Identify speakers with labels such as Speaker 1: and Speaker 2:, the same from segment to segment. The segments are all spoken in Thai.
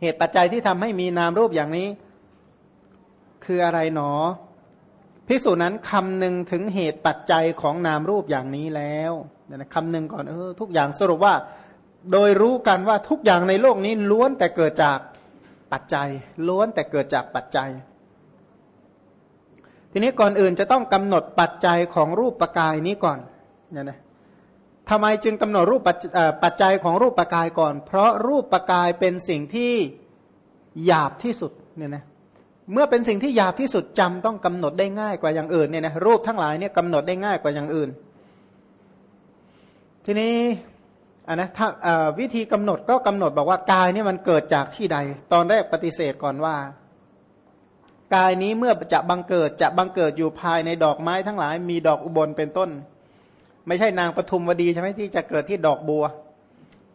Speaker 1: เหตุปัจจัยที่ทำให้มีนามรูปอย่างนี้ คืออะไรหนอพิสูจนั้นคำหนึ่งถึงเหตุปัจจัยของนามรูปอย่างนี้แล้วนะคำหนึ่งก่อนเออทุกอย่างสรุปว่า โดยรู้กันว่าทุกอย่างในโลกนี้ล้วนแต่เกิดจากปัจจัย ล้วนแต่เกิดจากปัจจัย ทีนี้ก่อนอื่นจะต้องกำหนดปัจจัยของรูปปกายนี้ก่อนเนี่ยนะ ทำไมจึงกำหนดรูปปัจจัยของรูปปกายก่อน เพราะรูปปกายเป็นสิ่งที่หยาบที่สุดเนี่ยนะเมื่อเป็นสิ่งที่หยาบที่สุดจำต้องกำหนดได้ง่ายกว่าอย่างอื่นเนี่ยนะรูปทั้งหลายเนี่ยกำหนดได้ง่ายกว่าอย่างอื่น ทีนี้อันนะถ้าวิธีกำหนดก็กำหนดบอกว่ากายนี่มันเกิดจากที่ใด ตอนแรกปฏิเสธก่อนว่า กายนี้เมื่อจะบังเกิดจะบังเกิดอยู่ภายในดอกไม้ทั้งหลาย มีดอกอุบลเป็นต้น ไม่ใช่นางปทุมวดีใช่ไหมที่จะเกิดที่ดอกบัว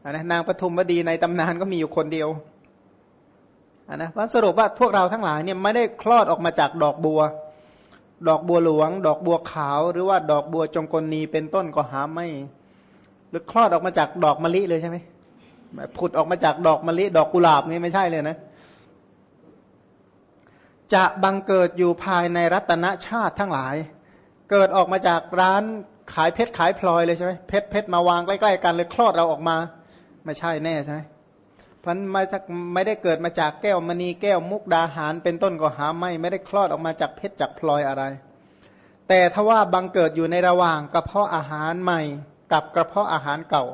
Speaker 1: นะนางปทุมวดีในตำนานก็มีอยู่คนเดียวนะว่าสรุปว่าพวกเราทั้งหลายเนี่ยไม่ได้คลอดออกมาจากดอกบัว ดอกบัวหลวง ดอกบัวขาว หรือว่าดอกบัวจงกลนีเป็นต้นก็หาไม่ หรือคลอดออกมาจากดอกมะลิเลยใช่ไหมผุดออกมาจากดอกมะลิดอกกุหลาบนี่ไม่ใช่เลยนะ จะบังเกิดอยู่ภายในรัตนชาติทั้งหลาย เกิดออกมาจากร้าน ขายเพชรขายพลอยเลยใช่ไหมเพชรเพชรมาวางใกล้ๆกันเลยคลอดเราออกมา ไม่ใช่แน่ใช่ไหมพันไม่ไม่ได้เกิดมาจากแก้วมณีแก้วมุกดาหารเป็นต้นก็หาไม่ไม่ได้คลอดออกมาจากเพชรจากพลอยอะไร แต่ถ้าว่าบังเกิดอยู่ในระหว่างกระเพาะอาหารใหม่ กับกระเพาะอาหารเก่า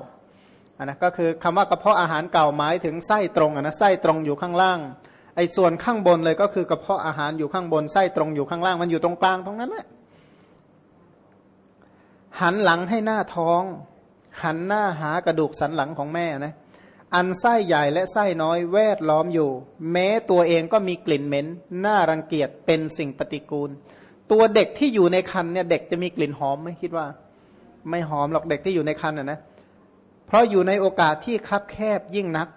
Speaker 1: อันนะก็คือคำว่ากระเพาะอาหารเก่าหมายถึงไส้ตรงนะไส้ตรงอยู่ข้างล่างไอ้ส่วนข้างบนเลยก็คือกระเพาะอาหารอยู่ข้างบนไส้ตรงอยู่ข้างล่างมันอยู่ตรงกลางตรงนั้นแหละ หันหลังให้หน้าท้อง หันหน้าหากระดูกสันหลังของแม่นะ อันไส้ใหญ่และไส้น้อยแวดล้อมอยู่ แม้ตัวเองก็มีกลิ่นเหม็นน่ารังเกียจเป็นสิ่งปฏิกูล ตัวเด็กที่อยู่ในคันเนี่ยเด็กจะมีกลิ่นหอมไหมคิดว่า ไม่หอมหรอกเด็กที่อยู่ในคันอะนะเพราะอยู่ในโอกาสที่คับแคบยิ่งนัก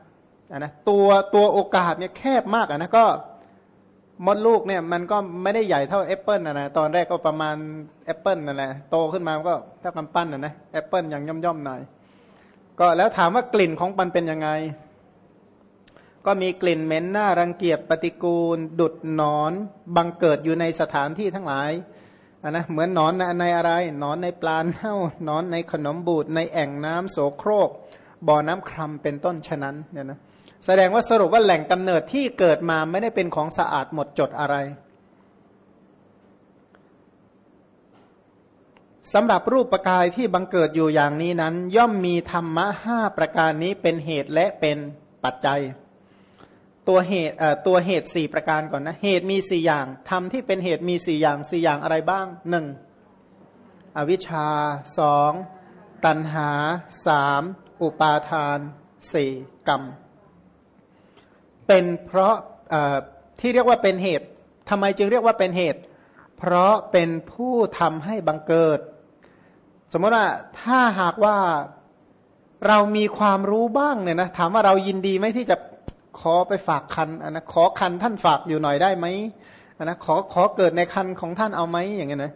Speaker 1: อะนะตัวตัวโอกาสเนี่ยแคบมากอะนะก็ มดลูกเนี่ยมันก็ไม่ได้ใหญ่เท่าแอปเปิลนะนะตอนแรกก็ประมาณแอปเปิลนั่นแหละโตขึ้นมาก็ถ้ากำปั้นนะนะแอปเปิลอย่างย่อมๆหน่อย ก็แล้วถามว่ากลิ่นของมันเป็นยังไง ก็มีกลิ่นเหม็นน่ารังเกียจปฏิกูล ดุจหนอนบังเกิดอยู่ในสถานที่ทั้งหลายนะเหมือนหนอนในอะไรหนอนในปลาเน่าหนอนในขนมบูดในแอ่งน้ำโสโครกบ่อน้ำครำเป็นต้นฉะนั้นเนี่ยนะ แสดงว่าสรุปว่าแหล่งกำเนิดที่เกิดมาไม่ได้เป็นของสะอาดหมดจดอะไรสำหรับรูปประกายที่บังเกิดอยู่อย่างนี้นั้น ย่อมมีธรรมะห้าประการนี้เป็นเหตุและเป็นปัจจัย ตัวเหตุตัวเหตุสี่ประการก่อนนะ เหตุมีสี่อย่างธรรมที่เป็นเหตุมีสี่อย่างสี่อย่างอะไรบ้างหนึ่งอวิชชาสองตัณหาสามอุปาทานสี่กรรม เป็นเพราะที่เรียกว่าเป็นเหตุทำไมจึงเรียกว่าเป็นเหตุ เพราะเป็นผู้ทำให้บังเกิด สมมติว่าถ้าหากว่าเรามีความรู้บ้างเนี่ยนะถามว่าเรายินดีไหมที่จะขอไปฝากคันนะขอคันท่านฝากอยู่หน่อยได้ไหมนะขอขอเกิดในคันของท่านเอาไหมอย่างเงี้ยนะ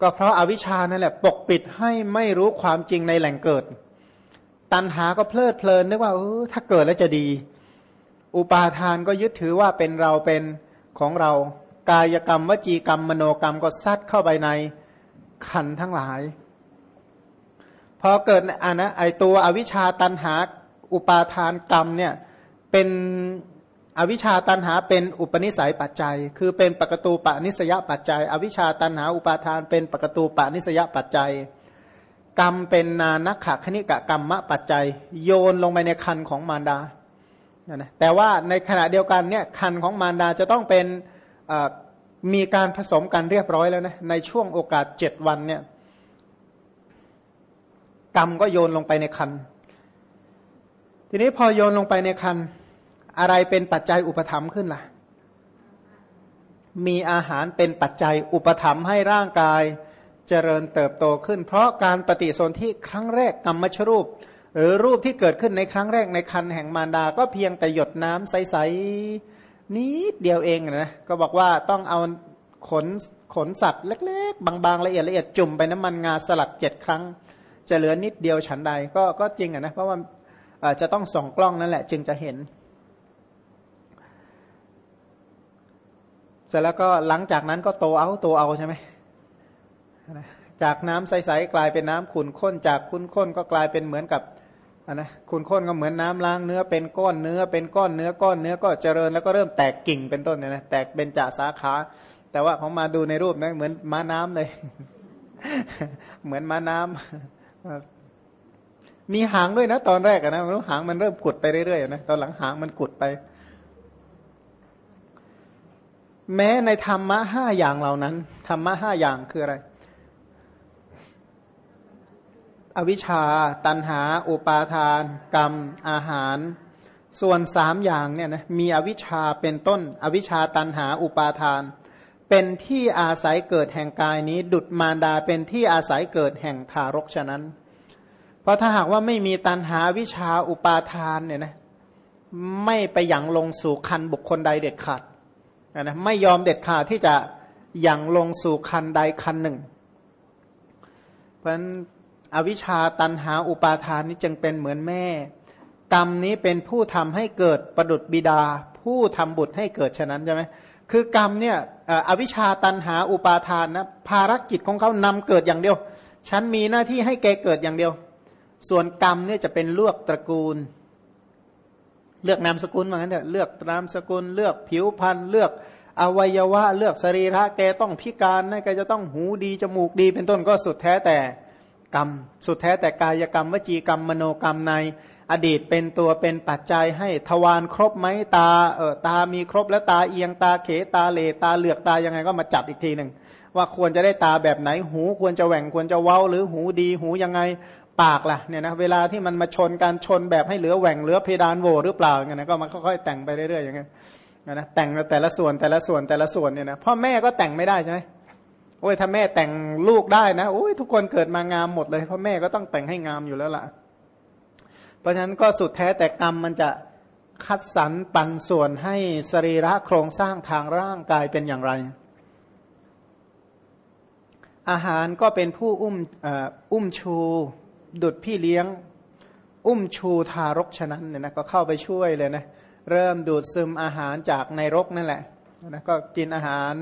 Speaker 1: ก็เพราะอาวิชชานั่นแหละ ปกปิดให้ไม่รู้ความจริงในแหล่งเกิด ตันหาก็เพลิดเพลินนึกว่าเออถ้าเกิดแล้วจะดี อุปาทานก็ยึดถือว่าเป็นเราเป็นของเรา กายกรรมวจีกรรมมโนกรรมก็ซัดเข้าไปในขันทั้งหลาย พอเกิดอ่านะไอตัวอวิชชาตันหาอุปาทานกรรมเนี่ยเป็นอวิชชาตันหาเป็นอุปนิสัยปัจจัย คือเป็นปกตูปนิสยปัจจัย อวิชชาตันหาอุปาทานเป็นปกตูปนิสยปัจจัย กรรมเป็นนานักขะคณิกะกรรมะปัจจัย โยนลงไปในคันของมารดา นะแต่ว่าในขณะเดียวกันเนี่ยคันของมารดาจะต้องเป็นมีการผสมกันเรียบร้อยแล้วนะในช่วงโอกาสเจ็ดวันเนี่ยกรรมก็โยนลงไปในคัน ทีนี้พอโยนลงไปในคัน อะไรเป็นปัจจัยอุปธรรมขึ้นล่ะ มีอาหารเป็นปัจจัยอุปธรรมให้ร่างกายเจริญเติบโตขึ้น เพราะการปฏิสนธิครั้งแรกกรรมชรูป หรือรูปที่เกิดขึ้นในครั้งแรกในคันแห่งมารดา ก็เพียงแต่หยดน้ำใสๆนิดเดียวเองนะก็บอกว่าต้องเอาขนขนสัตว์เล็ก ๆ บางๆละเอียดละเอียดจุ่มไปน้ำมันงาสลักเจ็ดครั้ง จะเหลือนิดเดียวฉันใดก็ก็จริงอะนะเพราะว่าจะต้องส่องกล้องนั่นแหละ จึงจะเห็น เสร็จแล้วก็หลังจากนั้นก็โตเอาโตเอาใช่ไหมจากน้ำใสๆกลายเป็นน้ำขุ่นข้นจากขุ่นข้นก็กลายเป็นเหมือนกับ นะขุ่นข้นก็เหมือนน้ำล้างเนื้อเป็นก้อนเนื้อเป็นก้อนเนื้อก้อนเนื้อก็เจริญแล้วก็เริ่มแตกกิ่งเป็นต้นเนี่ยนะแตกเป็นจ่าสาขา แต่ว่าของมาดูในรูปนะเหมือนม้าน้ำเลย เหมือนม้าน้ำมีหางด้วยนะ ตอนแรกนะหางมันเริ่มกุดไปเรื่อยๆนะตอนหลังหางมันกุดไป แม้ในธรรมะห้าอย่างเหล่านั้นธรรมะห้าอย่างคืออะไร อวิชชา ตันหา อุปาทาน กรรม อาหาร ส่วนสามอย่างเนี่ยนะมีอวิชชาเป็นต้น อวิชชาตันหาอุปาทาน เป็นที่อาศัยเกิดแห่งกายนี้ ดุดมารดาเป็นที่อาศัยเกิดแห่งทารกฉะนั้น เพราะถ้าหากว่าไม่มีตันหาวิชาอุปาทานเนี่ยนะไม่ไปยังลงสู่คันบุคคลใดเด็ดขาดนะไม่ยอมเด็ดขาดที่จะยังลงสู่คันใดคันหนึ่ง เพราะฉะนั้น อวิชชาตันหาอุปาทานนี้จึงเป็นเหมือนแม่ กรรมนี้เป็นผู้ทำให้เกิดประดุดบิดา ผู้ทำบุตรให้เกิดฉะนั้นใช่ไหมคือกรรมเนี่ยอวิชชาตันหาอุปาทานนะภารกิจของเขานำเกิดอย่างเดียว ฉันมีหน้าที่ให้แกเกิดอย่างเดียว ส่วนกรรมเนี่ยจะเป็นเลือกตระกูล เลือกนามสกุลเหมือนกันเถอะเลือกนามสกุล เลือกผิวพรรณเลือกอวัยวะ เลือกสรีระแกต้องพิการนะแกจะต้องหูดีจมูกดีเป็นต้นก็สุดแท้แต่ กรรม สุดแท้แต่กายกรรม วจีกรรม มโนกรรมในอดีตเป็นตัวเป็นปัจจัยให้ทวารครบไหมตาเออตามีครบแล้วตาเอียงตาเขตาเลตาเหลือกตายังไงก็มาจัดอีกทีหนึ่งว่าควรจะได้ตาแบบไหนหูควรจะแหว่งควรจะเว้าหรือหูดีหูยังไงปากล่ะเนี่ยนะเวลาที่มันมาชนการชนแบบให้เหลือแหว่งเหลือเพดานโวหรือเปล่าอย่างเงี้ยนะก็มาค่อยๆแต่งไปเรื่อยๆอย่างเงี้ยนะแต่งแต่ละส่วนแต่ละส่วนแต่ละส่วนเนี่ยนะพ่อแม่ก็แต่งไม่ได้ใช่ไหม อ้ยถ้าแม่แต่งลูกได้นะโอ้ยทุกคนเกิดมางามหมดเลยเพราะแม่ก็ต้องแต่งให้งามอยู่แล้วล่ะ เพราะฉะนั้นก็สุดแท้แต่กรรมมันจะคัดสรรปันส่วนให้สรีระโครงสร้างทางร่างกายเป็นอย่างไร อาหารก็เป็นผู้อุ้มอุ้มชู ดุดพี่เลี้ยง อุ้มชูทารกฉะนั้นเนี่ยนะก็เข้าไปช่วยเลยนะเริ่มดูดซึมอาหารจากในรกนั่นแหละนะก็กินอาหาร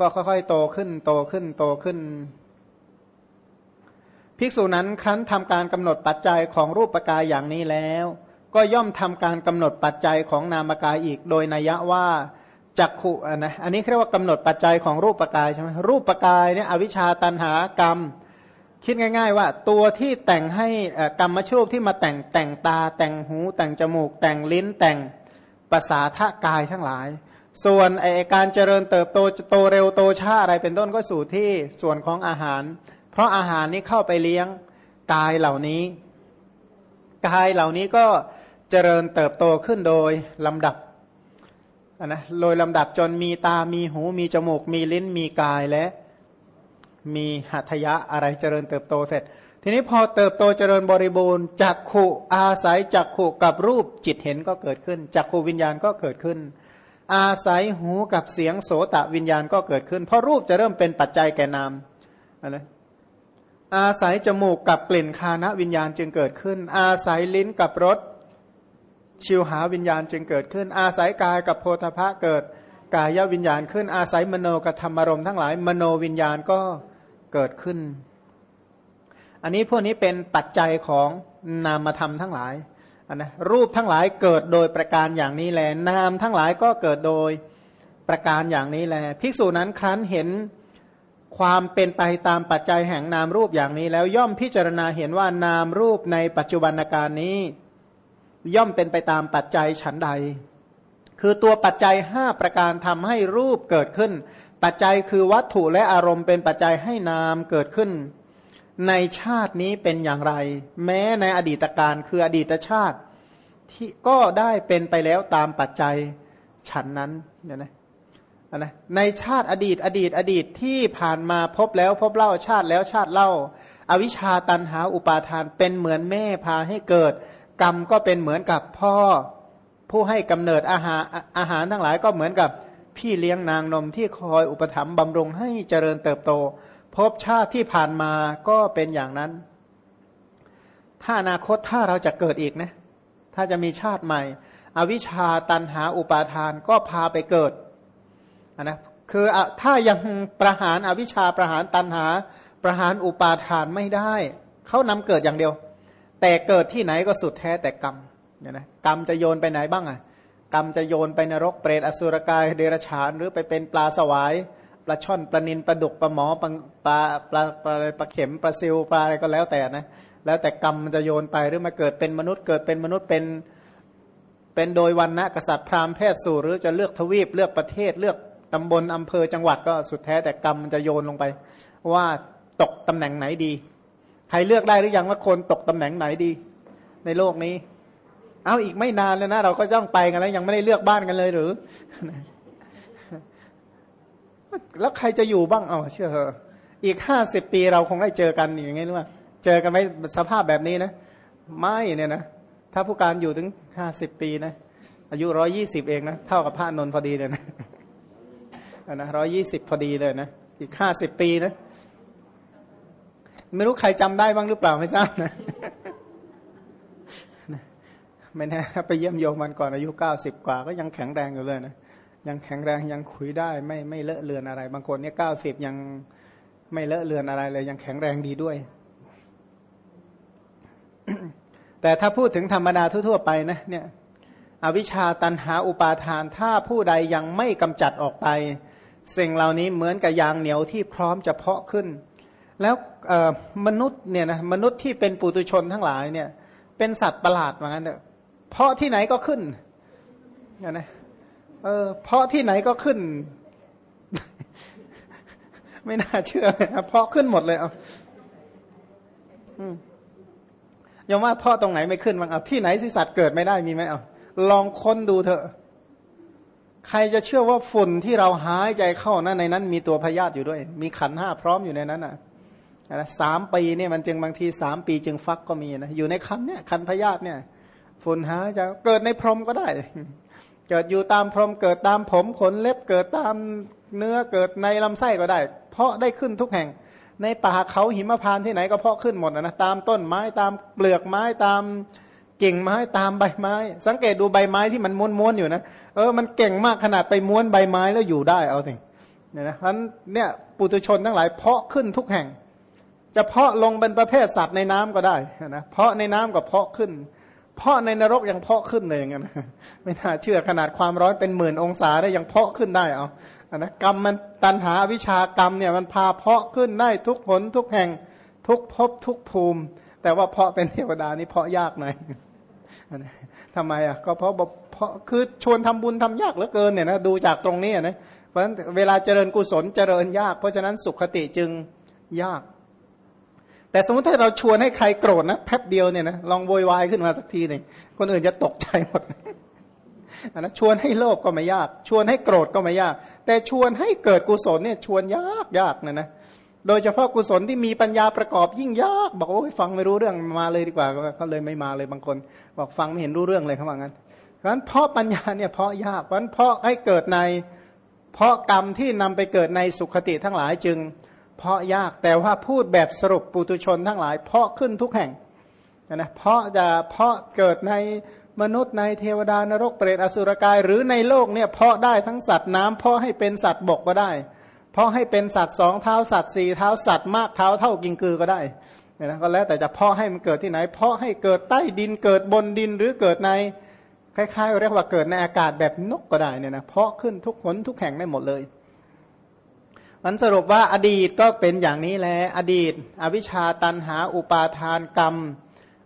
Speaker 1: ก็ค่อยๆโตขึ้น โตขึ้น โตขึ้น ภิกษุนั้นครั้นทำการกำหนดปัจจัยของรูปปกายอย่างนี้แล้ว ก็ย่อมทำการกำหนดปัจจัยของนามกายอีก โดยนัยว่าจักขุนะอันนี้เรียกว่ากำหนดปัจจัยของรูปปกายใช่ไหมรูปปกายเนี่ยอวิชชาตันหากรรม คิดง่าย ๆ ว่าตัวที่แต่งให้กรรมชรูปที่มาแต่งแต่งตา แต่งหู แต่งจมูก แต่งลิ้นแต่งภาษาทะกายทั้งหลาย ส่วนไอการเจริญเติบโตโตเร็วโตช้าอะไรเป็นต้นก็สู่ที่ส่วนของอาหาร เพราะอาหารนี้เข้าไปเลี้ยงกายเหล่านี้ กายเหล่านี้ก็เจริญเติบโตขึ้นโดยลำดับนะโดยลำดับจนมีตามีหูมีจมูก มีลิ้นมีกายและ มีหัตถยะอะไรเจริญเติบโตเสร็จ ทีนี้พอเติบโตเจริญบริบูรณ์จักขุอาศัยจักขุกับรูปจิตเห็นก็เกิดขึ้นจักขุวิญญาณก็เกิดขึ้น อาศัยหูกับเสียงโสตะวิญญาณก็เกิดขึ้น เพราะรูปจะเริ่มเป็นปัจจัยแก่นามอะไรอาศัยจมูกกับกลิ่นคานะวิญญาณจึงเกิดขึ้น อาศัยลิ้นกับรสชิวหาวิญญาณจึงเกิดขึ้น อาศัยกายกับโพธพะเกิดกายวิญญาณขึ้น อาศัยมโนกับธรรมรมทั้งหลาย มโนวิญญาณก็เกิดขึ้น อันนี้พวกนี้เป็นปัจจัยของนามธรรมทั้งหลาย นะรูปทั้งหลายเกิดโดยประการอย่างนี้แล นามทั้งหลายก็เกิดโดยประการอย่างนี้แล ภิกษุนั้นครั้นเห็นความเป็นไปตามปัจจัยแห่งนามรูปอย่างนี้ แล้วย่อมพิจารณาเห็นว่านามรูปในปัจจุบันการนี้ ย่อมเป็นไปตามปัจจัยฉันใด คือตัวปัจจัยห้าประการทำให้รูปเกิดขึ้น ปัจจัยคือวัตถุและอารมณ์เป็นปัจจัยให้นามเกิดขึ้น ในชาตินี้เป็นอย่างไร แม้ในอดีตการคืออดีตชาติ ที่ก็ได้เป็นไปแล้วตามปัจจัยฉันนั้นเนี่ยนะนะในชาติอดีตอดีตอดีตที่ผ่านมาพบแล้วพบเล่าชาติแล้วชาติเล่า อวิชชาตันหาอุปาทานเป็นเหมือนแม่พาให้เกิด กรรมก็เป็นเหมือนกับพ่อ ผู้ให้กำเนิดอาหารอาหารทั้งหลายก็เหมือนกับพี่เลี้ยงนางนมที่คอยอุปถัมภ์บำรุงให้เจริญเติบโต ภพชาติที่ผ่านมาก็เป็นอย่างนั้น ถ้าอนาคตถ้าเราจะเกิดอีกนะ ถ้าจะมีชาติใหม่ อวิชชาตันหาอุปาทานก็พาไปเกิดนนะคือถ้ายังประหารอวิชชาประหารตันหา ประหารอุปาทานไม่ได้ เขานำเกิดอย่างเดียว แต่เกิดที่ไหนก็สุดแท้แต่กรรมเนี่ยนะกรรมจะโยนไปไหนบ้างอะกรรมจะโยนไปนรกเปรตอสุรกายเดรัจฉานหรือไปเป็นปลาสวาย ปลาช่อนปลานินปลาดุกปลาหมอปลาปลาปลาปลาปลาเข็มปลาซิวปลาอะไรก็แล้วแต่นะ แล้วแต่กรรมมันจะโยนไปหรือมาเกิดเป็นมนุษย์เกิดเป็นมนุษย์เป็นเป็นโดยวันนะกษัตริย์พราหมณ์แพทย์สู่หรือจะเลือกทวีปเลือกประเทศเลือกตำบลอำเภอจังหวัดก็สุดแท้แต่กรรมมันจะโยนลงไป ว่าตกตำแหน่งไหนดี ใครเลือกได้หรือยังว่าคนตกตำแหน่งไหนดี ในโลกนี้ เอาอีกไม่นานแล้วนะ เราก็ต้องไปกันแล้ว ยังไม่ได้เลือกบ้านกันเลยหรือ แล้วใครจะอยู่บ้างเอาเชื่อเถอะอีกห้าสิบปีเราคงได้เจอกันอย่างงี้หรือเปล่า เจอกันไหมสภาพแบบนี้นะ ไม่เนี่ยนะถ้าผู้การอยู่ถึงห้าสิบปีนะอายุร้อยี่สิบเองนะเท่ากับพระนนท์พอดีเลยนะนะร้อยี่สิบพอดีเลยนะอีกห้าสิบปีนะไม่รู้ใครจำได้บ้างหรือเปล่าไม่ทราบนะไม่แน่ไปเยี่ยมโยมมันก่อนอายุเก้าสิบกว่าก็ยังแข็งแรงอยู่เลยนะ ยังแข็งแรงยังคุยได้ไม่ไม่เลอะเลือนอะไร บางคนเนี่ยเก้าสิบยังไม่เลอะเลือนอะไรเลย ยังแข็งแรงดีด้วย แต่ถ้าพูดถึงธรรมดาทั่ว ๆ ไปนะเนี่ยอวิชชาตันหาอุปาทาน ถ้าผู้ใดยังไม่กำจัดออกไป สิ่งเหล่านี้เหมือนกับยางเหนียวที่พร้อมจะเพาะขึ้น แล้วมนุษย์เนี่ยนะมนุษย์ที่เป็นปุตุชนทั้งหลายเนี่ย เป็นสัตว์ประหลาดเหมือนกันเถอะเพาะที่ไหนก็ขึ้นเนี่ยนะ เออ เพาะที่ไหนก็ขึ้น ไม่น่าเชื่อเลยนะเพาะขึ้นหมดเลยเอายังว่าเพาะตรงไหนไม่ขึ้นบ้างเอาที่ไหนสิสัตว์เกิดไม่ได้มีไหมเอาลองค้นดูเถอะ ใครจะเชื่อว่าฝุ่นที่เราหายใจเข้านะในนั้น มีตัวพยาธิอยู่ด้วย มีขันห้าพร้อมอยู่ในนั้นอะนะสามปีเนี่ยมันจึงบางทีสามปีจึงฟักก็มีนะอยู่ในคันเนี่ยคันพยาธิเนี่ยฝุ่นหายใจเกิดในพรมก็ได้ เกิดอยู่ตามพรมเกิดตามผมขนเล็บเกิดตามเนื้อเกิดในลำไส้ก็ได้ เพราะได้ขึ้นทุกแห่ง ในป่าเขาหิมพานที่ไหนก็เพาะขึ้นหมดนะตามต้นไม้ตามเปลือกไม้ตามกิ่งไม้ตามใบไม้ สังเกตดูใบไม้ที่มันม้วนๆอยู่นะเออมันเก่งมากขนาดไปม้วนใบไม้แล้วอยู่ได้เอาสิเนี่ยนะเพราะเนี่ยปุตุชนทั้งหลายเพาะขึ้นทุกแห่ง จะเพาะลงเป็นประเภทสัตว์ในน้ำก็ได้นะเพาะในน้ำก็เพาะขึ้น เพาะในนรกยังเพาะขึ้นเลยอย่างเงี้ยไม่น่าเชื่อขนาดความร้อนเป็นหมื่นองศาได้ยังเพาะขึ้นได้เอานะกรรมมันตันหาวิชากรรมเนี่ยมันพาเพาะขึ้นได้ทุกผลทุกแห่งทุกภพทุกภูมิ แต่ว่าเพาะเป็นเทวดานี่เพาะยากหน่อยทำไมอะก็เพราะเพราะคือชวนทำบุญทำยากเหลือเกินเนี่ยนะดูจากตรงนี้นะเพราะฉะนั้นเวลาเจริญกุศลเจริญยาก เพราะฉะนั้นสุขคติจึงยาก แต่สมมติถ้าเราชวนให้ใครโกรธนะแป๊บเดียวเนี่ยนะลองโวยวายขึ้นมาสักทีหนึ่งคนอื่นจะตกใจหมดนะชวนให้โลภก็ไม่ยาก ชวนให้โกรธก็ไม่ยาก แต่ชวนให้เกิดกุศลเนี่ยชวนยากยากนะนะโดยเฉพาะกุศลที่มีปัญญาประกอบยิ่งยาก บอกโอ้ยฟังไม่รู้เรื่องมาเลยดีกว่าเขาเลยไม่มาเลยบางคน บอกฟังไม่เห็นรู้เรื่องเลยเขาว่างั้นเพราะนั้นเพราะปัญญาเนี่ยเพราะยากเพราะนั้นเพราะให้เกิดใน เพราะกรรมที่นำไปเกิดในสุขติทั้งหลายจึง เพราะยากแต่ว่าพูดแบบสรุปปุตุชนทั้งหลาย เพราะขึ้นทุกแห่งนะเพราะจะเพราะเกิดในมนุษย์ในเทวดานรกเปรตอสุรกาย หรือในโลกเนี่ยเพราะได้ทั้งสัตว์น้ำเพราะให้เป็นสัตว์บกก็ได้ เพราะให้เป็นสัตว์สองเท้าสัตว์สี่เท้าสัตว์มากเท้าเท่ากิงกือก็ได้เนี่ยนะก็แล้วแต่จะเพาะให้มันเกิดที่ไหน เพาะให้เกิดใต้ดินเกิดบนดินหรือเกิดในคล้ายๆเรียกว่าเกิดในอากาศแบบนกก็ได้เนี่ยนะเพาะขึ้นทุกหนทุกแห่งได้หมดเลย มันสรุปว่าอดีตก็เป็นอย่างนี้แหละอดีต อวิชชาตันหาอุปาทานกรรม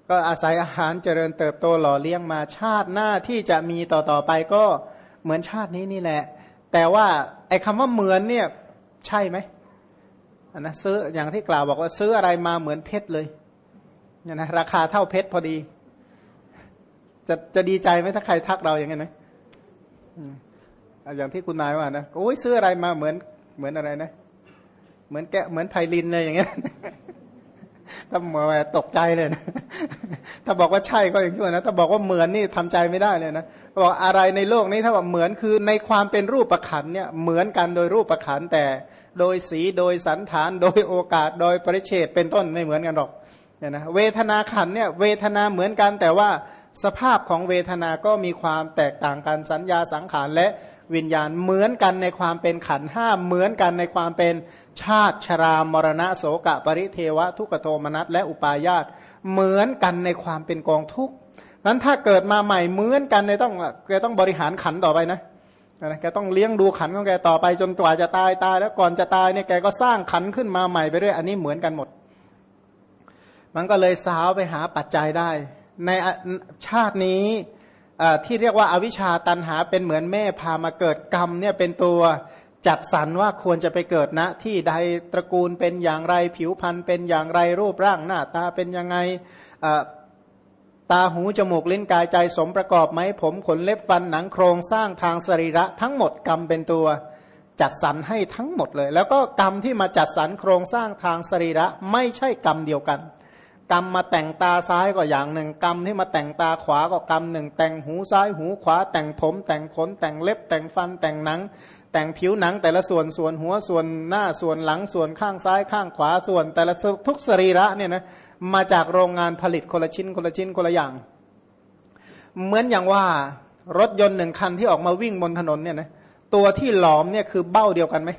Speaker 1: ก็อาศัยอาหารเจริญเติบโตหล่อเลี้ยงมาชาติหน้าที่จะมีต่อๆไปก็เหมือนชาตินี้นี่แหละ แต่ว่าไอ้คำว่าเหมือนเนี่ยใช่ไหมนนะซื้ออย่างที่กล่าวบอกว่าซื้ออะไรมาเหมือนเพชรเลยเนี่ยนะราคาเท่าเพชรพอดี จะจะดีใจไหมถ้าใครทักเราอย่างนี้นะอย่างที่คุณนายว่านะโอ้ยซื้ออะไรมาเหมือน เหมือนอะไรนะ เหมือนแกะเหมือนไพลินเลยอย่างเงี้ยถ้าหมอตกใจเลยนะ ถ้าบอกว่าใช่ก็อย่างชั่วนะ ถ้าบอกว่าเหมือนนี่ทำใจไม่ได้เลยนะบอกอะไรในโลกนี้ถ้าว่าเหมือนคือในความเป็นรูปประขันเนี่ยเหมือนกันโดยรูปประขันแต่โดยสีโดยสันฐาน โดยโอกาสโดยปริเฉดเป็นต้นไม่เหมือนกันหรอกเนี่ยนะเวทนาขันเนี่ยเวทนาเหมือนกันแต่ว่าสภาพของเวทนาก็มีความแตกต่างกันสัญญาสังขารและ วิญญาณเหมือนกันในความเป็นขันห้าเหมือนกันในความเป็นชาติชรามรณะโสกะปริเทวะ ทุกโทมนัสและอุปาญาตเหมือนกันในความเป็นกองทุกข์นั้นถ้าเกิดมาใหม่เหมือนกันในต้องแกต้องบริหารขันต่อไปนะนะแกต้องเลี้ยงดูขันของแกต่อไปจนกว่าจะตายตาย แล้วก่อนจะตายเนี่ยแกก็สร้างขันขึ้นมาใหม่ไปเรื่อยอันนี้เหมือนกันหมด มันก็เลยสาวไปหาปัจจัยได้ ในชาตินี้ ที่เรียกว่าอาวิชชาตันหาเป็นเหมือนแม่พามาเกิดกรรมเนี่ยเป็นตัวจัดสรรว่าควรจะไปเกิดณนะที่ใดตระกูลเป็นอย่างไรผิวพรรณเป็นอย่างไรรูปร่างหน้าตาเป็นยังไงตาหูจมูกลิ้นกายใจสมประกอบไหมผมขนเล็บฟันหนังโครงสร้างทางสรีระทั้งหมดกรรมเป็นตัวจัดสรรให้ทั้งหมดเลย แล้วก็กรรมที่มาจัดสรรโครงสร้างทางสรีระไม่ใช่กรรมเดียวกัน กรรมมาแต่งตาซ้ายก็อย่างหนึ่ง กรรมที่มาแต่งตาขวาก็กรรมหนึ่ง แต่งหูซ้ายหูขวา แต่งผม แต่งขนแต่งเล็บ แต่งฟันแต่งหนัง แต่งผิวหนังแต่ละส่วนส่วนหัวส่วนหน้าส่วนหลังส่วนข้างซ้ายข้างขวาส่วน แต่ละทุกสรีระเนี่ยนะมาจากโรงงานผลิตคนละชิ้นคนละชิ้นคนละอย่าง เหมือนอย่างว่ารถยนต์หนึ่งคันที่ออกมาวิ่งบนถนนเนี่ยนะตัวที่หลอมเนี่ยคือเบ้าเดียวกันไหม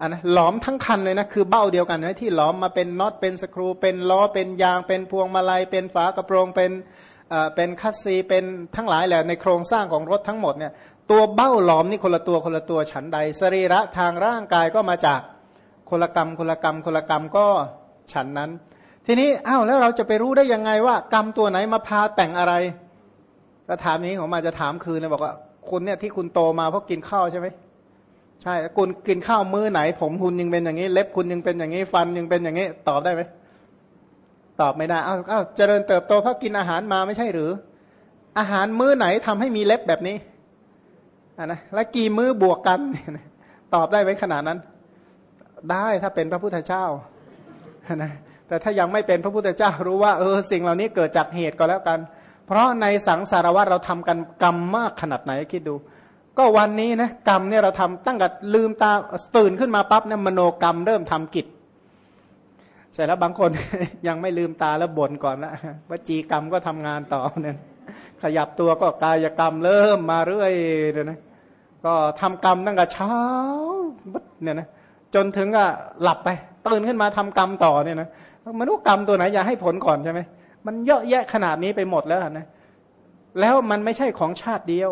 Speaker 1: อันนะหลอมทั้งคันเลยนะคือเบ้าเดียวกันไหมที่หลอมมาเป็นน็อตเป็นสครู เป็นล้อเป็นยาง เป็นพวงมาลัยเป็นฝากระโปรงเป็นเป็นคัสซีเป็นทั้งหลายแหละในโครงสร้างของรถทั้งหมดเนี่ยตัวเบ้าหลอมนี่คนละตัวคนละตัวฉันใด สรีระทางร่างกายก็มาจากคนละกรรมคนละกรรมคนละกรรมก็ฉันนั้น ทีนี้อ้าวแล้วเราจะไปรู้ได้ยังไงว่า กรรมตัวไหนมาพาแต่งอะไรก็ถามนี้ของมาจะถามคืนนะบอกว่าคุณเนี่ยที่คุณโตมาเพราะกินข้าวใช่ไหม ใช่คุณกินข้าวมื้อไหน ผมคุณยังเป็นอย่างนี้ เล็บคุณยังเป็นอย่างนี้ ฟันยังเป็นอย่างนี้ ตอบได้ไหมตอบไม่ได้อ้าวอ้าวเจริญเติบโตเพราะกินอาหารมาไม่ใช่หรือ อาหารมื้อไหนทำให้มีเล็บแบบนี้อ่านะแล้วกี่มื้อบวกกัน ตอบได้ไหมขนาดนั้น ได้ถ้าเป็นพระพุทธเจ้านะแต่ถ้ายังไม่เป็นพระพุทธเจ้ารู้ว่าเออสิ่งเหล่านี้เกิดจากเหตุก็แล้วกัน เพราะในสังสารวัฏเราทำกันกรรมมากขนาดไหนคิดดู ก็วันนี้นะกรรมเนี่ยเราทำตั้งแต่ลืมตาตื่นขึ้นมาปั๊บเนี่ยมโนกรรมเริ่มทำกิจเสร็จแล้วบางคนยังไม่ลืมตาแล้วบ่นก่อนละวจีกรรมก็ทำงานต่อเนี่ยขยับตัวก็กายกรรมเริ่มมาเรื่อยเลยนะก็ทำกรรมตั้งแต่เช้าเนี่ยนะจนถึงอะหลับไปตื่นขึ้นมาทำกรรมต่อเนี่ยนะมนุษย์กรรมตัวไหนอย่าให้ผลก่อนใช่ไหมมันเยอะแยะขนาดนี้ไปหมดแล้วนะแล้วมันไม่ใช่ของชาติเดียว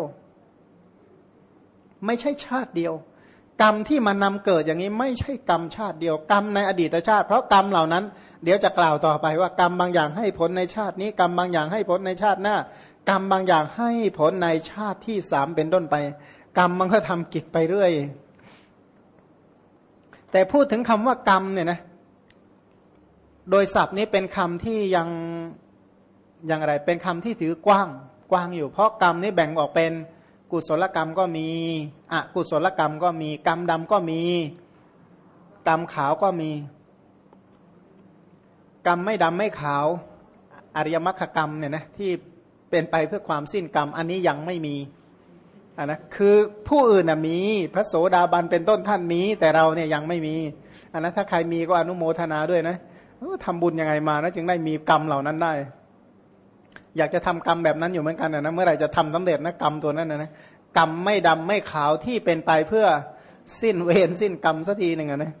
Speaker 1: ไม่ใช่ชาติเดียว กรรมที่มานำเกิดอย่างนี้ไม่ใช่กรรมชาติเดียว กรรมในอดีตชาติ เพราะกรรมเหล่านั้น เดี๋ยวจะกล่าวต่อไปว่ากรรมบางอย่างให้ผลในชาตินี้ กรรมบางอย่างให้ผลในชาติหน้า กรรมบางอย่างให้ผลในชาติที่สามเป็นต้นไป กรรมมันก็ทำกิจไปเรื่อย แต่พูดถึงคำว่ากรรมเนี่ยนะโดยศัพท์นี้เป็นคำที่ยังยังอะไรเป็นคำที่ถือกว้างกว้างอยู่ เพราะกรรมนี้แบ่งออกเป็น กุศลกรรมก็มีอกุศลกรรมก็มี กรรมดำก็มี กรรมขาวก็มี กรรมไม่ดำไม่ขาว อริยมรรคกรรมเนี่ยนะที่เป็นไปเพื่อความสิ้นกรรม อันนี้ยังไม่มีอ่านะคือผู้อื่นนะมี พระโสดาบันเป็นต้นท่านมี แต่เราเนี่ยยังไม่มีอันนั้นถ้าใครมีก็อนุโมทนาด้วยนะทำบุญยังไงมานะจึงได้มีกรรมเหล่านั้นได้ อยากจะทำกรรมแบบนั้นอยู่เหมือนกันนะเมื่อไหร่จะทำสำเร็จนะกรรมตัวนั้นนะนะกรรมไม่ดำไม่ขาวที่เป็นไปเพื่อสิ้นเวรสิ้นกรรมสักทีหนึ่งนะ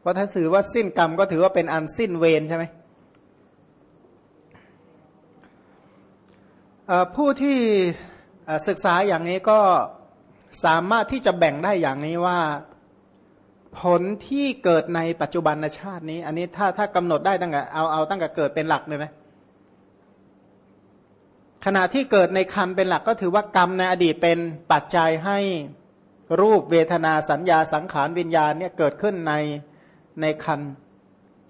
Speaker 1: เพราะถ้าถือว่าสิ้นกรรมก็ถือว่าเป็นอันสิ้นเวรใช่ไหมผู้ที่ศึกษาอย่างนี้ก็สามารถที่จะแบ่งได้อย่างนี้ว่าผลที่เกิดในปัจจุบันชาตินี้ อันนี้ถ้าถ้ากำหนดได้ตั้งแต่เอาเอาตั้งแต่เกิดเป็นหลักเลยไหม ขณะที่เกิดในคันเป็นหลักก็ถือว่ากรรมในอดีตเป็นปัจจัยให้รูปเวทนาสัญญาสังขารวิญญาณเนี่ยเกิดขึ้นในในคัน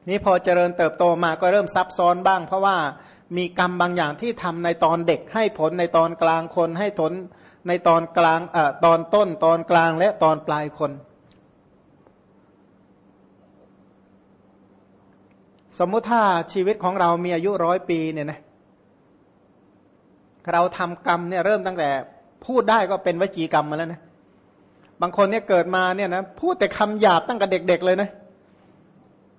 Speaker 1: นี้พอเจริญเติบโตมาก็เริ่มซับซ้อนบ้าง เพราะว่ามีกรรมบางอย่างที่ทำในตอนเด็กให้ผลในตอนกลางคนให้ผลในตอนกลางเอ่อตอนต้นตอนกลางและตอนปลายคน สมมุติถ้าชีวิตของเรามีอายุร้อยปีเนี่ยนะ เราทำกรรมเนี่ยเริ่มตั้งแต่ พูดได้ก็เป็นวจีกรรมมาแล้วนะบางคนเนี่ยเกิดมาเนี่ยนะพูดแต่คำหยาบตั้งแต่เด็ก ๆ เลยนะ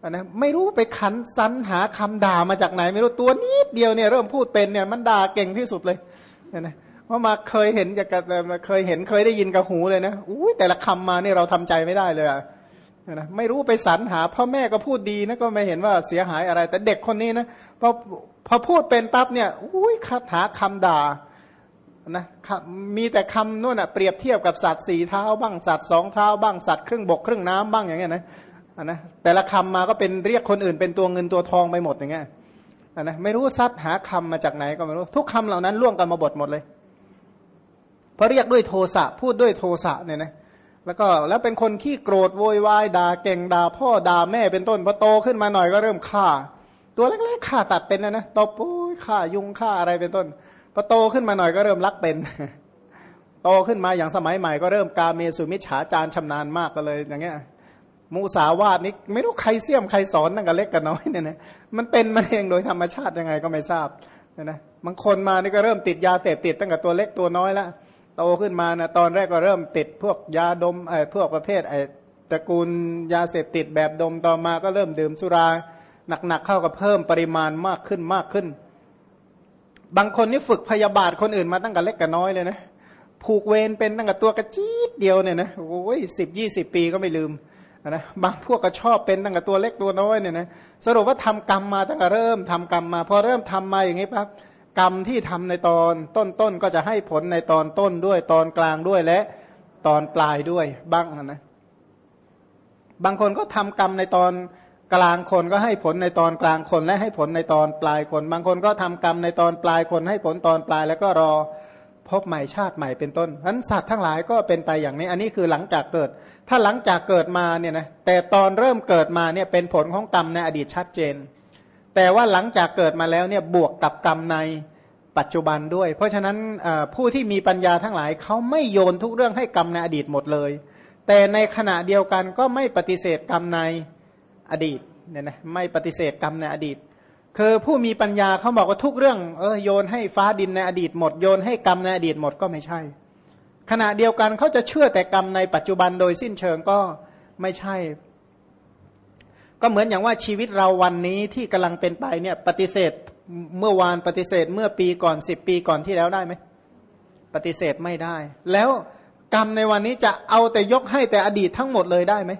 Speaker 1: นะไม่รู้ไปขันสันหาคำด่ามาจากไหน ไม่รู้ตัวนิดเดียวเนี่ยเริ่มพูดเป็นเนี่ยมันด่าเก่งที่สุดเลยนะเพรามาเคยเห็นจากเคยเห็นเคยได้ยินกับหูเลยนะอุ้ยแต่ละคำมาเนี่ยเราทำใจไม่ได้เลยอะ นะไม่รู้ไปสรรหาพ่อแม่ก็พูดดีนะก็ไม่เห็นว่าเสียหายอะไร แต่เด็กคนนี้นะพอพอพูดเป็นปั๊บเนี่ยอุ้ยคาถาคำด่านะมีแต่คำนู่นอะเปรียบเทียบกับสัตว์สี่เท้าบ้างสัตว์สองเท้าบ้างสัตว์ครึ่งบกครึ่งน้ำบ้างอย่างเงี้ยนะนะแต่ละคำมาก็เป็นเรียกคนอื่นเป็นตัวเงินตัวทองไปหมดอย่างเงี้ยนะไม่รู้ซัดหาคำมาจากไหนก็ไม่รู้ทุกคำเหล่านั้นล่วงกันมาบทหมดเลยเพราะเรียกด้วยโทสะพูดด้วยโทสะเนี่ยนะ แล้วก็แล้วเป็นคนขี้โกรธโวยวายด่าเก่งด่าพ่อด่าแม่เป็นต้นพอโตขึ้นมาหน่อยก็เริ่มฆ่า ตัวเล็กๆฆ่าตัดเป็นนะนะตบปุ้ยฆ่ายุงฆ่าอะไรเป็นต้นพอโตขึ้นมาหน่อยก็เริ่มรักเป็น โตขึ้นมาอย่างสมัยใหม่ก็เริ่มกาเมสุมิฉาจารชำนาญมากก็เลยอย่างเงี้ยมูสาวาดนี่ไม่รู้ใครเสี่ยมใครสอนตั้งแต่เล็กกันน้อยเนี่ยนะมันเป็นมันเองโดยธรรมชาติยังไงก็ไม่ทราบนะบางคนมานี่ก็เริ่มติดยาเสพติดตั้งแต่ตัวเล็กตัวน้อยแล้ว โตขึ้นมานะตอนแรกก็เริ่มติดพวกยาดมไอ้พวกประเภทไอ้ตระกูลยาเสพติดแบบดมต่อมาก็เริ่มดื่มสุราหนักๆเข้ากับเพิ่มปริมาณมากขึ้นมากขึ้น บางคนนี่ฝึกพยาบาทคนอื่นมาตั้งแต่เล็กกับน้อยเลยนะผูกเวรเป็นตั้งแต่ตัวกระจี๊ดเดียวเนี่ยนะโอ้ยสิบยี่สิบปีก็ไม่ลืมนะบางพวกก็ชอบเป็นตั้งแต่ตัวเล็กตัวน้อยเนี่ยนะสรุปว่าทำกรรมมาตั้งแต่เริ่มทำกรรมมา พอเริ่มทำมาอย่างนี้ปั๊บ กรรมที่ทำในตอนต้นๆก็จะให้ผลในตอนต้นด้วยตอนกลางด้วยและตอนปลายด้วยบ้างนะบางคนก็ทำกรรมในตอนกลางคนก็ให้ผลในตอนกลางคนและให้ผลในตอนปลายคน บางคนก็ทำกรรมในตอนปลายคนให้ผลตอนปลายแล้วก็รอพบใหม่ชาติใหม่เป็นต้นฉะนั้นสัตว์ทั้งหลายก็เป็นไปอย่างนี้ อันนี้คือหลังจากเกิด ถ้าหลังจากเกิดมาเนี่ยนะแต่ตอนเริ่มเกิดมาเนี่ยเป็นผลของกรรมในอดีตชัดเจน แต่ว่าหลังจากเกิดมาแล้วเนี่ยบวกกับกรรมในปัจจุบันด้วย เพราะฉะนั้นผู้ที่มีปัญญาทั้งหลายเขาไม่โยนทุกเรื่องให้กรรมในอดีตหมดเลย แต่ในขณะเดียวกันก็ไม่ปฏิเสธกรรมในอดีตเนี่ยนะไม่ปฏิเสธกรรมในอดีต คือผู้มีปัญญาเขาบอกว่าทุกเรื่องเออโยนให้ฟ้าดินในอดีตหมดโยนให้กรรมในอดีตหมดก็ไม่ใช่ ขณะเดียวกันเขาจะเชื่อแต่กรรมในปัจจุบันโดยสิ้นเชิงก็ไม่ใช่ ก็เหมือนอย่างว่าชีวิตเราวันนี้ที่กำลังเป็นไปเนี่ยปฏิเสธเมื่อวานปฏิเสธเมื่อปีก่อนสิบปีก่อนที่แล้วได้ไหมปฏิเสธไม่ได้ แล้วกรรมในวันนี้จะเอาแต่ยกให้แต่อดีตทั้งหมดเลยได้ไหม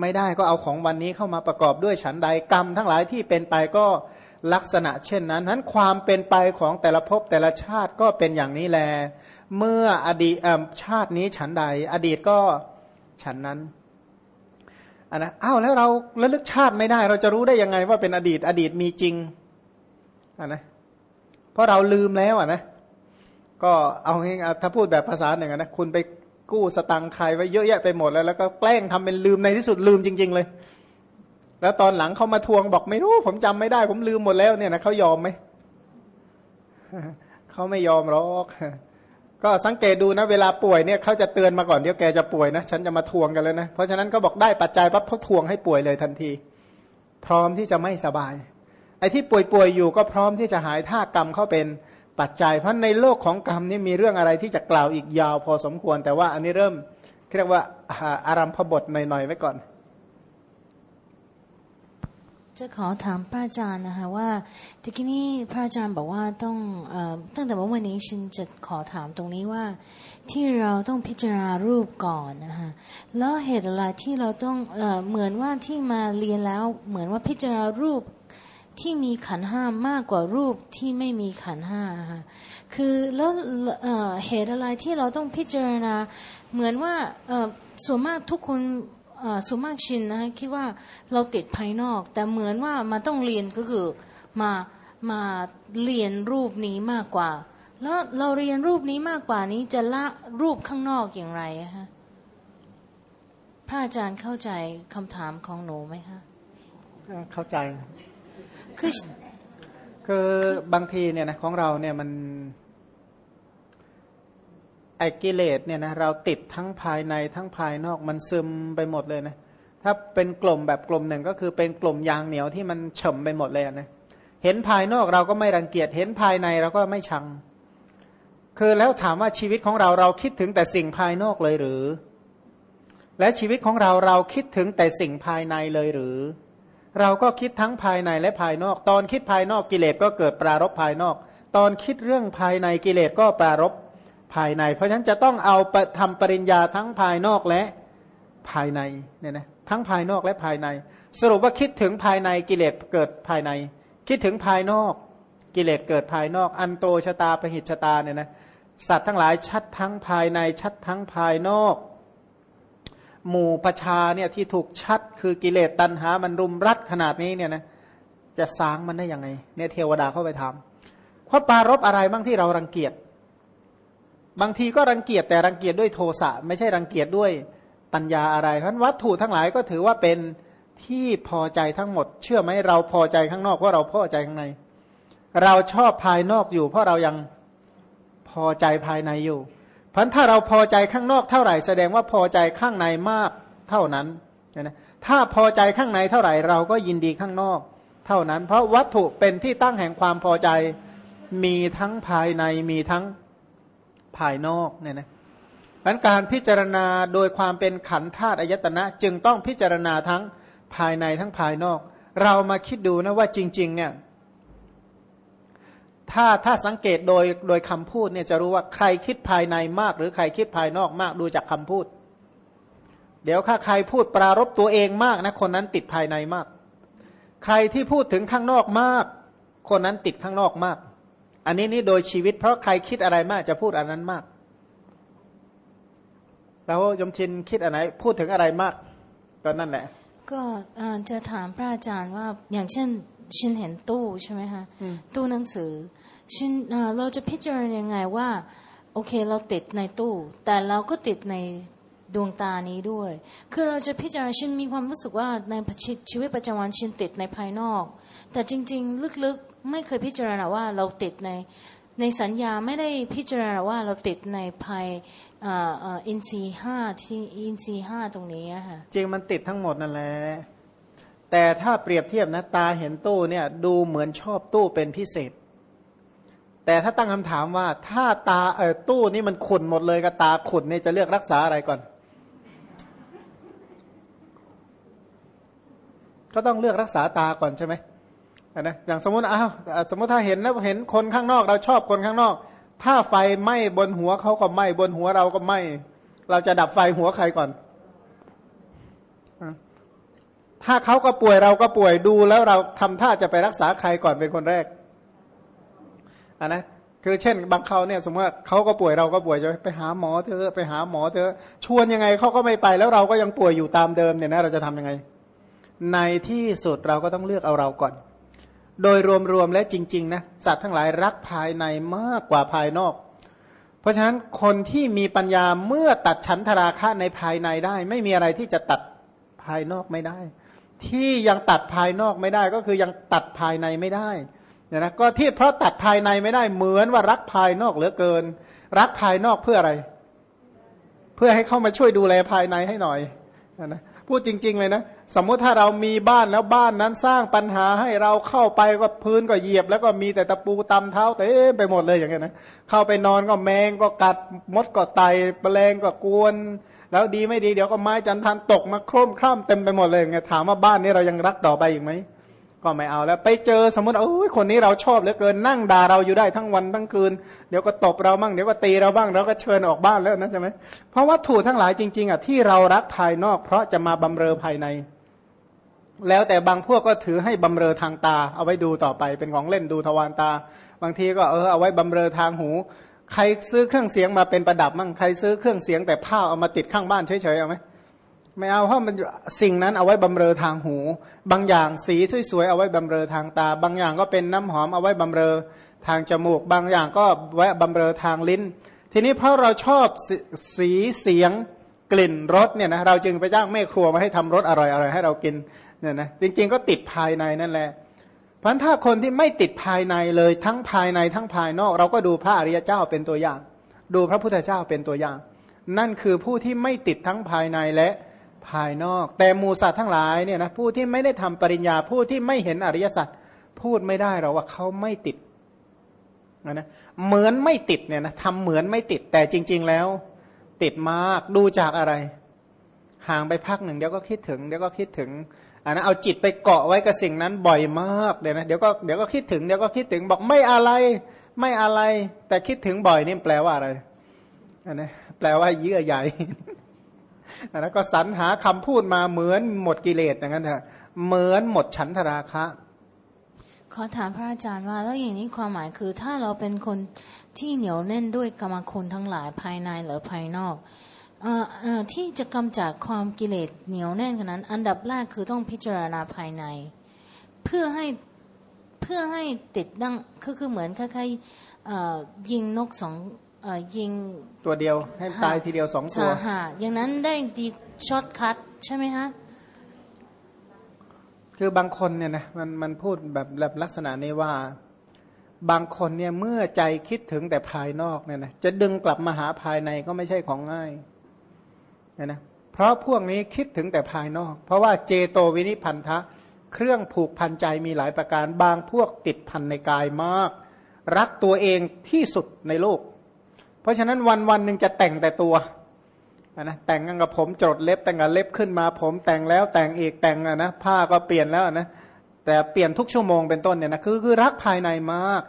Speaker 1: ไม่ได้ก็เอาของวันนี้เข้ามาประกอบด้วยฉันใดกรรมทั้งหลายที่เป็นไปก็ลักษณะเช่นนั้นนั้นความเป็นไปของแต่ละภพแต่ละชาติก็เป็นอย่างนี้แล เมื่ออดีตชาตินี้ฉันใด อดีตก็ฉันนั้น อันนะอ้าวแล้วเราระลึกชาติไม่ได้ เราจะรู้ได้ยังไงว่าเป็นอดีตอดีตมีจริงอันนะเพราะเราลืมแล้วอะนะก็เอาง่ายถ้าพูดแบบภาษาหนึ่งนะคุณไปกู้สตังค์ใครไว้เยอะแยะไปหมดแล้ว แล้วก็แกล้งทำเป็นลืมในที่สุดลืมจริง ๆ เลย แล้วตอนหลังเขามาทวงบอกไม่รู้ ผมจำไม่ได้ ผมลืมหมดแล้วเนี่ยนะเขายอมไหมเขาไม่ยอมหรอก ก็สังเกตดูนะเวลาป่วยเนี่ยเขาจะเตือนมาก่อนเดี๋ยวแกจะป่วยนะฉันจะมาทวงกันแล้วนะเพราะฉะนั้นก็บอกได้ปัจจัยปั๊บเขาทวงให้ป่วยเลยทันที พร้อมที่จะไม่สบาย ไอ้ที่ป่วยๆอยู่ก็พร้อมที่จะหายถ้ากรรมเขาเป็นปัจจัย เพราะในโลกของกรรมนี่มีเรื่องอะไรที่จะกล่าวอีกยาวพอสมควร แต่ว่าอันนี้เริ่มเรียกว่าอารัมพบทหน่อยๆไว้ก่อน
Speaker 2: จะขอถามพระอาจารย์นะคะว่าทีนี้พระอาจารย์บอกว่าต้องอตั้งแต่วันนี้ฉันจะขอถามตรงนี้ว่า ที่เราต้องพิจารณารูปก่อนนะคะแล้วเหตุอะไรที่เราต้องเอเหมือนว่าที่มาเรียนแล้ว เหมือนว่าพิจารณารูปที่มีขันห้ามากกว่ารูปที่ไม่มีขันห้าค่ะคือแล้วเหตุอะไรที่เราต้องพิจารณา เหมือนว่าส่วนมากทุกคน สุมากชินนะคิดว่าเราติดภายนอก แต่เหมือนว่ามาต้องเรียนก็คือมามาเรียนรูปนี้มากกว่า แล้วเราเรียนรูปนี้มากกว่านี้จะละรูปข้างนอกอย่างไรฮะพระอาจารย์เข้าใจคำถามของหนูไหมคะ
Speaker 1: เข้าใจคือคือบางทีเนี่ยนะของเราเนี่ยมัน ไอ้กิเลสเนี่ยนะเราติดทั้งภายในทั้งภายนอกมันซึมไปหมดเลยนะถ้าเป็นกลุ่มแบบกลุ่มหนึ่งก็คือเป็นกลุ่มยางเหนียวที่มันเฉมไปหมดเลยนะเห็นภายนอกเราก็ไม่รังเกียจเห็นภายในเราก็ไม่ชัง คือแล้วถามว่าชีวิตของเราเราคิดถึงแต่สิ่งภายนอกเลยหรือ และชีวิตของเราเราคิดถึงแต่สิ่งภายในเลยหรือ เราก็คิดทั้งภายในและภายนอก ตอนคิดภายนอกกิเลสก็เกิดปรารบภายนอก ตอนคิดเรื่องภายในกิเลสก็ปรารบภ ภายใน เพราะฉะนั้นจะต้องเอาทำปริญญาทั้งภายนอกและภายในเนี่ยนะทั้งภายนอกและภายใน สรุปว่าคิดถึงภายในกิเลสเกิดภายใน คิดถึงภายนอกกิเลสเกิดภายนอก อันโตชะตาปหิชะตาเนี่ยนะสัตว์ทั้งหลายชัดทั้งภายในชัดทั้งภายนอก หมู่ประชาเนี่ยที่ถูกชัดคือกิเลสตัณหามันรุมรัดขนาดนี้เนี่ยนะจะสางมันได้ยังไงเนี่ยเทวดาเข้าไปทำเพราะปารบอะไรบ้างที่เรารังเกียจ บางทีก็รังเกียจแต่รังเกียจด้วยโทสะไม่ใช่รังเกียจด้วยปัญญาอะไรเพราะวัตถุทั้งหลายก็ถือว่าเป็นที่พอใจทั้งหมด เชื่อไหมเราพอใจข้างนอกเพราะเราพอใจข้างใน เราชอบภายนอกอยู่ เพราะเรายังพอใจภายในอยู่ เพราะถ้าเราพอใจข้างนอกเท่าไหร่แสดงว่าพอใจข้างในมากเท่านั้นนะถ้าพอใจข้างในเท่าไหร่เราก็ยินดีข้างนอก เท่านั้น เพราะวัตถุเป็นที่ตั้งแห่งความพอใจมีทั้งภายในมีทั้ง ภายนอกเนี่ยนะมันการพิจารณาโดยความเป็นขันธาตุอายตนะจึงต้องพิจารณาทั้งภายในทั้งภายนอก เรามาคิดดูนะว่าจริง ๆ เนี่ยถ้าถ้าสังเกตโดยโดยคำพูดเนี่ยจะรู้ว่าใครคิดภายในมาก หรือใครคิดภายนอกมากดูจากคำพูด เดี๋ยวถ้าใครพูดปรารบตัวเองมากนะคนนั้นติดภายในมาก ใครที่พูดถึงข้างนอกมาก คนนั้นติดข้างนอกมาก อันนี้นี่โดยชีวิต เพราะใครคิดอะไรมากจะพูดอันนั้นมาก แล้วยมชินคิดอะไรพูดถึงอะไรมากก็นั่นแหละ
Speaker 2: ก็จะถามพระอาจารย์ว่าอย่างเช่นชินเห็นตู้ใช่ไหมคะตู้หนังสือชินเราจะพิจารณายังไงว่า โอเคเราติดในตู้ แต่เราก็ติดในดวงตานี้ด้วย คือเราจะพิจารณาชินมีความรู้สึกว่าในชีวิตประจำวันชินติดในภายนอก แต่จริง ๆ ลึกๆ ไม่เคยพิจารณาว่าเราติดในในสัญญาไม่ได้พิจารณาว่าเราติดในภัยอินทรีห้าที่อินทรีห้าตรงนี้ค่ะ
Speaker 1: จริงมันติดทั้งหมดนั่นแหละแต่ถ้าเปรียบเทียบนะตาเห็นตู้เนี่ยดูเหมือนชอบตู้เป็นพิเศษ แต่ถ้าตั้งคำถามว่าถ้าตาเออตู้นี่มันขุนหมดเลยกับตาขุนเนี่ยจะเลือกรักษาอะไรก่อน ก็ต้องเลือกรักษาตาก่อนใช่ไหม นะอย่างสมมติอ้าวสมมติถ้าเห็นแล้วเห็นคนข้างนอก เราชอบคนข้างนอก ถ้าไฟไหม้บนหัวเขาก็ไหม้บนหัวเราก็ไหม้เราจะดับไฟหัวใครก่อน ถ้าเขาก็ป่วยเราก็ป่วยดูแล้วเราทำท่าจะไปรักษาใครก่อนเป็นคนแรกอันนะคือเช่น บางเขาเนี่ยสมมติว่าเขาก็ป่วยเราก็ป่วยจะไปหาหมอเธอะไปหาหมอเธอะชวนยังไงเขาก็ไม่ไปแล้วเราก็ยังป่วยอยู่ตามเดิมเนี่ยนะเราจะทำยังไง ในที่สุดเราก็ต้องเลือกเอาเราก่อน โดยรวมๆและจริง ๆ นะสัตว์ทั้งหลายรักภายในมากกว่าภายนอก เพราะฉะนั้นคนที่มีปัญญาเมื่อตัดชั้นธราคะในภายในได้ ไม่มีอะไรที่จะตัดภายนอกไม่ได้ ที่ยังตัดภายนอกไม่ได้ก็คือยังตัดภายในไม่ได้เนี่ยนะก็ที่เพราะตัดภายในไม่ได้เหมือนว่ารักภายนอกเหลือเกิน รักภายนอกเพื่ออะไร เพื่อให้เข้ามาช่วยดูแลภายในให้หน่อยนะพูดจริง ๆ เลยนะ สมมุติถ้าเรามีบ้านแล้วบ้านนั้นสร้างปัญหาให้เราเข้าไปก็พื้นก็เหยียบ แล้วก็มีแต่ตะปูตำเท้าเต็มไปหมดเลยอย่างเงี้ยนะเข้าไปนอนก็แมงก็กัดมดก็ไตแมลงก็กวน แล้วดีไม่ดีเดี๋ยวก็ไม้จันทันตกมาโคร่มคร่ำเต็มไปหมดเลยอย่างเงี้ยถามว่าบ้านนี้เรายังรักต่อไปอีกไหมก็ไม่เอาแล้วไปเจอสมมติโอ้ยคนนี้เราชอบเหลือเกินนั่งด่าเราอยู่ได้ทั้งวันทั้งคืนเดี๋ยวก็ตบเราบ้างเดี๋ยวก็ตีเราบ้างเราก็เชิญออกบ้านแล้วนะใช่ไหมเพราะวัตถุทั้งหลายจริงๆอะที่เรารักภายนอก เพราะจะมาบำเรอภายใน แล้วแต่บางพวกก็ถือให้บำเรอทางตา เอาไว้ดูต่อไปเป็นของเล่นดูทวารตา บางทีก็เออเอาไว้บำเรอทางหู ใครซื้อเครื่องเสียงมาเป็นประดับมั่งใครซื้อเครื่องเสียงแต่ผ้าเอามาติดข้างบ้านเฉยๆเอาไหมไม่เอาเพราะมันสิ่งนั้นเอาไว้บำเรอทางหู บางอย่างสีสวยๆเอาไว้บำเรอทางตา บางอย่างก็เป็นน้ำหอมเอาไว้บำเรอทางจมูก บางอย่างก็ไว้บำเรอทางลิ้น ทีนี้เพราะเราชอบสีเสียงกลิ่นรสเนี่ยนะเราจึงไปจ้างแม่ครัวมาให้ทำรสอร่อยๆให้เรากิน เนี่ยนะจริง ๆ ก็ติดภายในนั่นแหละพราะถ้าคนที่ไม่ติดภายในเลยทั้งภายในทั้งภายนอก เราก็ดูพระอริยเจ้าเป็นตัวอย่าง ดูพระพุทธเจ้าเป็นตัวอย่าง นั่นคือผู้ที่ไม่ติดทั้งภายในและภายนอก แต่มูสัตว์ทั้งหลายเนี่ยนะผู้ที่ไม่ได้ทำปริญญาผู้ที่ไม่เห็นอริยสัจพูดไม่ได้หรอกว่าเขาไม่ติดนะเหมือนไม่ติดเนี่ยนะทำเหมือนไม่ติดแต่จริง ๆแล้ว ติดมากดูจากอะไร ห่างไปพักหนึ่งเดี๋ยวก็คิดถึงเดี๋ยวก็คิดถึง อันนั้นเอาจิตไปเกาะไว้กับสิ่งนั้นบ่อยมากเดี๋ยนะเดี๋ยวก็เดี๋ยวก็คิดถึงเดี๋ยวก็คิดถึงบอกไม่อะไรไม่อะไร แต่คิดถึงบ่อยนี่แปลว่าอะไรอันนะแปลว่าเยื่อใหญ่อันนั้นก็สรรหาคำพูดมาเหมือนหมดกิเลสอย่างนั้นเถอะเหมือนหมดฉันทราคะ
Speaker 2: ขอถามพระอาจารย์ว่าแล้วอย่างนี้ความหมายคือถ้าเราเป็นคนที่เหนียวแน่นด้วยกรรมคุณทั้งหลายภายในหรือภายนอก ที่จะกำจัดความกิเลสเหนียวแน่นขนาดนั้น อันดับแรกคือต้องพิจารณาภายใน เพื่อให้เพื่อให้ติดดังคือคือเหมือนคล้ายๆยิงนกสองยิง
Speaker 1: ตัวเดียว ให้ตายทีเดียวสองตัว
Speaker 2: อย่างนั้นได้ดี shortcut ใช่ไหมฮะ
Speaker 1: คือบางคนเนี่ยนะมันมันพูดแบบแบบลักษณะนี้ว่าบางคนเนี่ยเมื่อใจคิดถึงแต่ภายนอกเนี่ยนะจะดึงกลับมาหาภายในก็ไม่ใช่ของง่ายเนี่ยนะ เพราะพวกนี้คิดถึงแต่ภายนอก เพราะว่าเจโตวินิพันธะ เครื่องผูกพันใจมีหลายประการ บางพวกติดพันในกายมาก รักตัวเองที่สุดในโลก เพราะฉะนั้นวันวันหนึ่งจะแต่งแต่ตัวนะแต่งกันกับผมจดเล็บแต่งกับเล็บขึ้นมา ผมแต่งแล้วแต่งอีกแต่งนะผ้าก็เปลี่ยนแล้วนะแต่เปลี่ยนทุกชั่วโมงเป็นต้นเนี่ยนะคือคือรักภายในมาก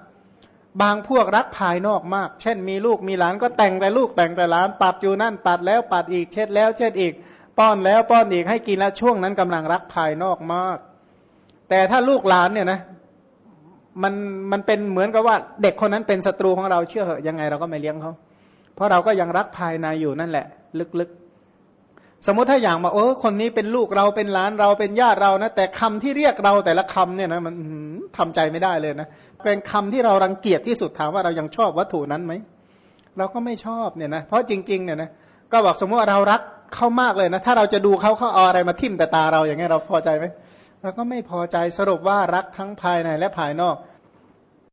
Speaker 1: บางพวกรักภายนอกมาก เช่นมีลูกมีหลานก็แต่งแต่ลูกแต่งแต่หลาน ปัดอยู่นั่นปัดแล้วปัดอีกเช็ดแล้ว เช็ดอีก ป้อนแล้วป้อนอีกให้กินแล้วช่วงนั้นกำลังรักภายนอกมาก แต่ถ้าลูกหลานเนี่ยนะมันมันเป็นเหมือนกับว่า เด็กคนนั้นเป็นศัตรูของเราเชื่อเหอะยังไงเราก็ไม่เลี้ยงเขาเพราะเราก็ยังรักภายในอยู่นั่นแหละ ลึกๆ สมมติถ้าอย่างมาเออคนนี้เป็นลูกเราเป็นหลานเราเป็นญาติเรานะแต่คำที่เรียกเราแต่ละคำเนี่ยนะมันทำใจไม่ได้เลยนะเป็นคำที่เรารังเกียจที่สุดถามว่าเรายังชอบวัตถุนั้นไหมเราก็ไม่ชอบเนี่ยนะเพราะจริงๆเนี่ยนะก็บอกสมมติว่าเรารักเขามากเลยนะ ถ้าเราจะดูเขาเขาเอาอะไรมาทิ่มแต่ตาเราอย่างเงี้ยเราพอใจไหมเราก็ไม่พอใจสรุปว่ารักทั้งภายในและภายนอก